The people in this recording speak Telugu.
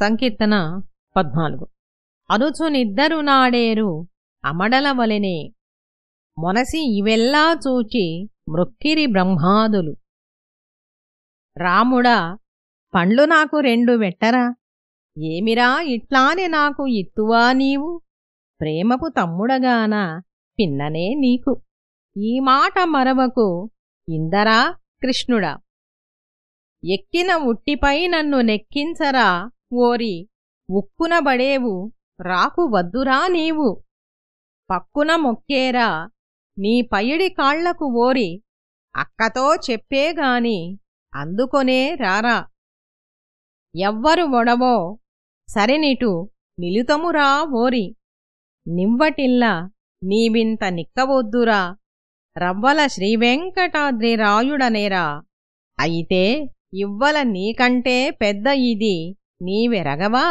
సంకీర్తన పద్నాలుగు. అనుచునిద్దరు నాడేరు అమడలవలెనే మొనసి ఇవెల్లా చూచి మృక్కిరి బ్రహ్మాదులు. రాముడా పండ్లు నాకు రెండు వెట్టరా? ఏమిరా ఇట్లానే నాకు ఇత్తువా నీవు? ప్రేమపు తమ్ముడగాన పిన్ననే నీకు. ఈ మాట మరవకు ఇందరా కృష్ణుడా. ఎక్కిన ఉట్టిపై నన్ను నెక్కించరా? ఓరి ఉక్కునబడేవు రాకు వద్దురా నీవు. పక్కున మొక్కేరా నీ పయడి కాళ్ళకు ఓరి అక్కతో చెప్పేగాని అందుకొనే రారా. ఎవ్వరు ఒడవో సరినిటు నిలుతమురా ఓరి. నివ్వటిల్లా నీవింత నిక్కవొద్దురా రవ్వల శ్రీవెంకటాద్రిరాయుడనేరా. అయితే ఇవ్వల నీకంటే పెద్ద ఇది నీవెరగవా?